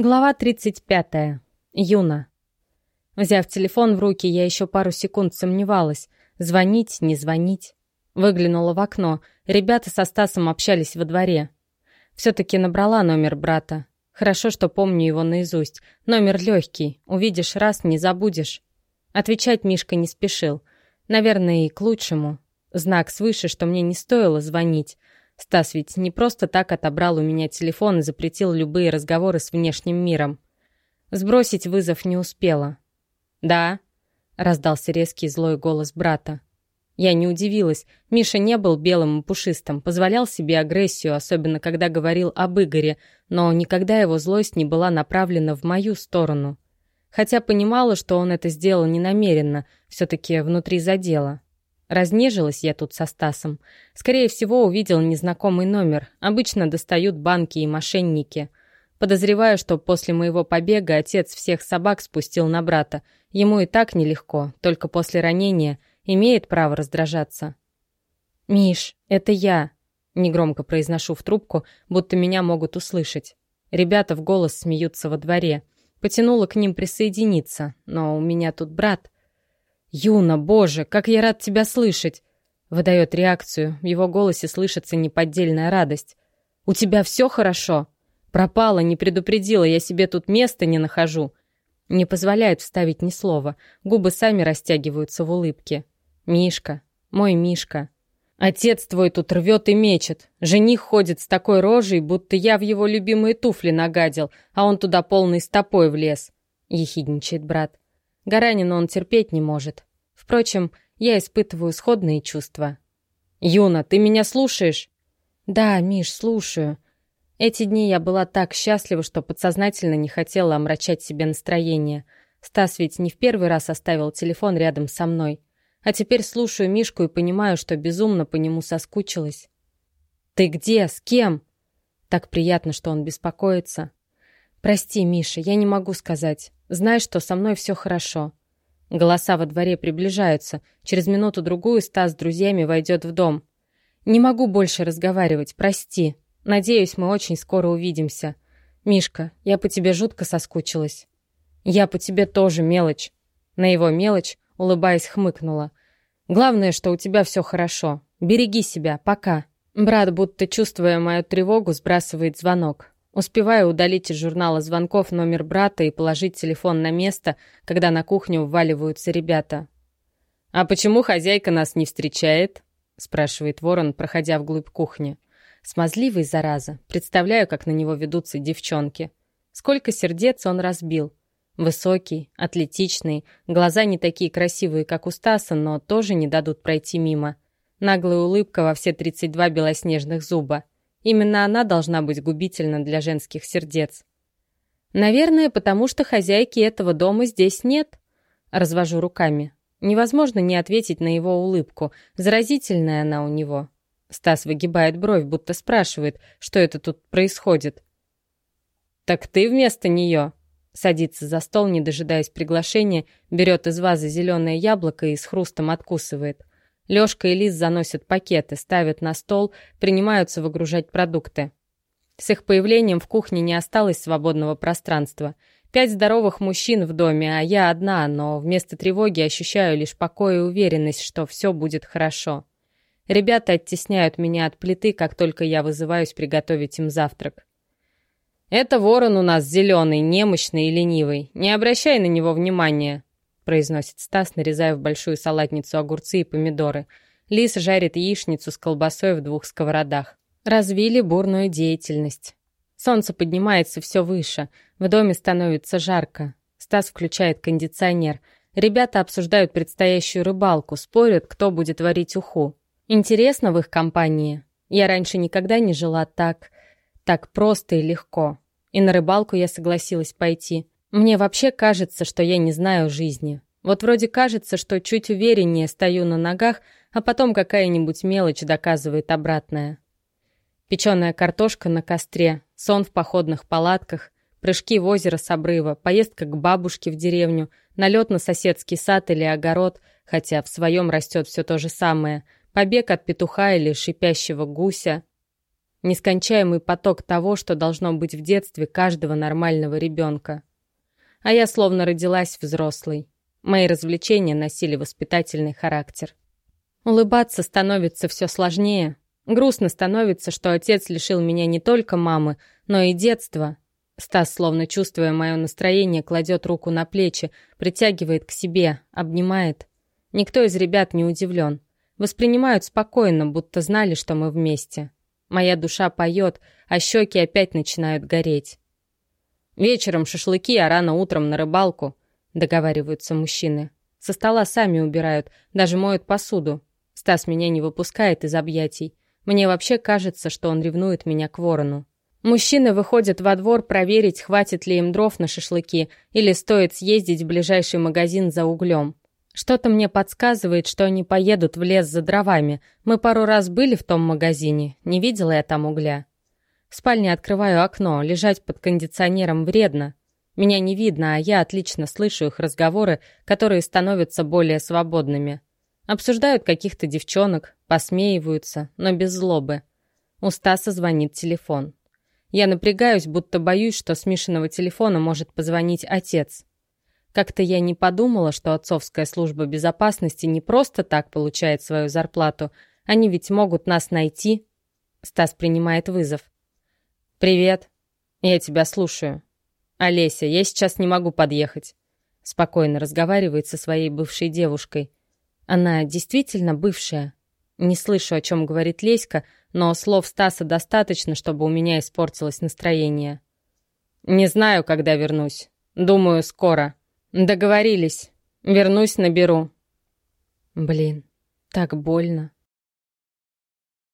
Глава 35. Юна. Взяв телефон в руки, я еще пару секунд сомневалась. Звонить, не звонить. Выглянула в окно. Ребята со Стасом общались во дворе. Все-таки набрала номер брата. Хорошо, что помню его наизусть. Номер легкий. Увидишь раз, не забудешь. Отвечать Мишка не спешил. Наверное, и к лучшему. Знак свыше, что мне не стоило звонить. Стас ведь не просто так отобрал у меня телефон и запретил любые разговоры с внешним миром. Сбросить вызов не успела. «Да», — раздался резкий злой голос брата. Я не удивилась. Миша не был белым и пушистым, позволял себе агрессию, особенно когда говорил об Игоре, но никогда его злость не была направлена в мою сторону. Хотя понимала, что он это сделал ненамеренно, все-таки внутри задела. Разнежилась я тут со Стасом. Скорее всего, увидел незнакомый номер. Обычно достают банки и мошенники. Подозреваю, что после моего побега отец всех собак спустил на брата. Ему и так нелегко, только после ранения имеет право раздражаться. «Миш, это я», — негромко произношу в трубку, будто меня могут услышать. Ребята в голос смеются во дворе. Потянула к ним присоединиться, но у меня тут брат — «Юна, боже, как я рад тебя слышать!» Выдает реакцию, в его голосе слышится неподдельная радость. «У тебя все хорошо?» «Пропала, не предупредила, я себе тут места не нахожу». Не позволяет вставить ни слова, губы сами растягиваются в улыбке. «Мишка, мой Мишка». Отец твой тут рвет и мечет. Жених ходит с такой рожей, будто я в его любимые туфли нагадил, а он туда полной стопой влез. Ехидничает брат. Гаранина он терпеть не может. Впрочем, я испытываю сходные чувства. «Юна, ты меня слушаешь?» «Да, Миш, слушаю». Эти дни я была так счастлива, что подсознательно не хотела омрачать себе настроение. Стас ведь не в первый раз оставил телефон рядом со мной. А теперь слушаю Мишку и понимаю, что безумно по нему соскучилась. «Ты где? С кем?» Так приятно, что он беспокоится. «Прости, Миша, я не могу сказать. Знай, что со мной все хорошо». Голоса во дворе приближаются. Через минуту-другую Стас с друзьями войдет в дом. «Не могу больше разговаривать, прости. Надеюсь, мы очень скоро увидимся. Мишка, я по тебе жутко соскучилась». «Я по тебе тоже, мелочь». На его мелочь, улыбаясь, хмыкнула. «Главное, что у тебя все хорошо. Береги себя. Пока». Брат, будто чувствуя мою тревогу, сбрасывает звонок. Успеваю удалить из журнала звонков номер брата и положить телефон на место, когда на кухню вваливаются ребята. «А почему хозяйка нас не встречает?» — спрашивает ворон, проходя вглубь кухни. Смазливый, зараза. Представляю, как на него ведутся девчонки. Сколько сердец он разбил. Высокий, атлетичный, глаза не такие красивые, как у Стаса, но тоже не дадут пройти мимо. Наглая улыбка во все 32 белоснежных зуба — Именно она должна быть губительна для женских сердец. Наверное, потому что хозяйки этого дома здесь нет. Развожу руками. Невозможно не ответить на его улыбку. Заразительная она у него. Стас выгибает бровь, будто спрашивает, что это тут происходит. «Так ты вместо нее?» Садится за стол, не дожидаясь приглашения, берет из вазы зеленое яблоко и с хрустом откусывает. Лёшка и Лиз заносят пакеты, ставят на стол, принимаются выгружать продукты. С их появлением в кухне не осталось свободного пространства. Пять здоровых мужчин в доме, а я одна, но вместо тревоги ощущаю лишь покой и уверенность, что все будет хорошо. Ребята оттесняют меня от плиты, как только я вызываюсь приготовить им завтрак. «Это ворон у нас зеленый, немощный и ленивый. Не обращай на него внимания», произносит Стас, нарезая в большую салатницу огурцы и помидоры. Лис жарит яичницу с колбасой в двух сковородах. Развили бурную деятельность. Солнце поднимается все выше. В доме становится жарко. Стас включает кондиционер. Ребята обсуждают предстоящую рыбалку, спорят, кто будет варить уху. Интересно в их компании. Я раньше никогда не жила так... так просто и легко. И на рыбалку я согласилась пойти. Мне вообще кажется, что я не знаю жизни. Вот вроде кажется, что чуть увереннее стою на ногах, а потом какая-нибудь мелочь доказывает обратное. Печеная картошка на костре, сон в походных палатках, прыжки в озеро с обрыва, поездка к бабушке в деревню, налет на соседский сад или огород, хотя в своем растет все то же самое, побег от петуха или шипящего гуся. Нескончаемый поток того, что должно быть в детстве каждого нормального ребенка. А я словно родилась взрослой. Мои развлечения носили воспитательный характер. Улыбаться становится все сложнее. Грустно становится, что отец лишил меня не только мамы, но и детства. Стас, словно чувствуя мое настроение, кладет руку на плечи, притягивает к себе, обнимает. Никто из ребят не удивлен. Воспринимают спокойно, будто знали, что мы вместе. Моя душа поет, а щеки опять начинают гореть. Вечером шашлыки, а рано утром на рыбалку, договариваются мужчины. Со стола сами убирают, даже моют посуду. Стас меня не выпускает из объятий. Мне вообще кажется, что он ревнует меня к ворону. Мужчины выходят во двор проверить, хватит ли им дров на шашлыки или стоит съездить в ближайший магазин за углем. Что-то мне подсказывает, что они поедут в лес за дровами. Мы пару раз были в том магазине, не видела я там угля. В спальне открываю окно, лежать под кондиционером вредно. Меня не видно, а я отлично слышу их разговоры, которые становятся более свободными. Обсуждают каких-то девчонок, посмеиваются, но без злобы. У Стаса звонит телефон. Я напрягаюсь, будто боюсь, что с Мишиного телефона может позвонить отец. Как-то я не подумала, что отцовская служба безопасности не просто так получает свою зарплату. Они ведь могут нас найти. Стас принимает вызов. «Привет. Я тебя слушаю. Олеся, я сейчас не могу подъехать». Спокойно разговаривает со своей бывшей девушкой. Она действительно бывшая? Не слышу, о чем говорит Леська, но слов Стаса достаточно, чтобы у меня испортилось настроение. «Не знаю, когда вернусь. Думаю, скоро. Договорились. Вернусь, наберу. Блин, так больно.